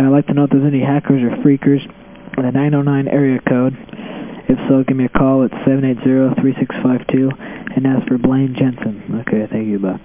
And I'd like to know if there's any hackers or phreakers in the 909 area code. If so, give me a call at 780-3652 and ask for Blaine Jensen. Okay, thank you, bye.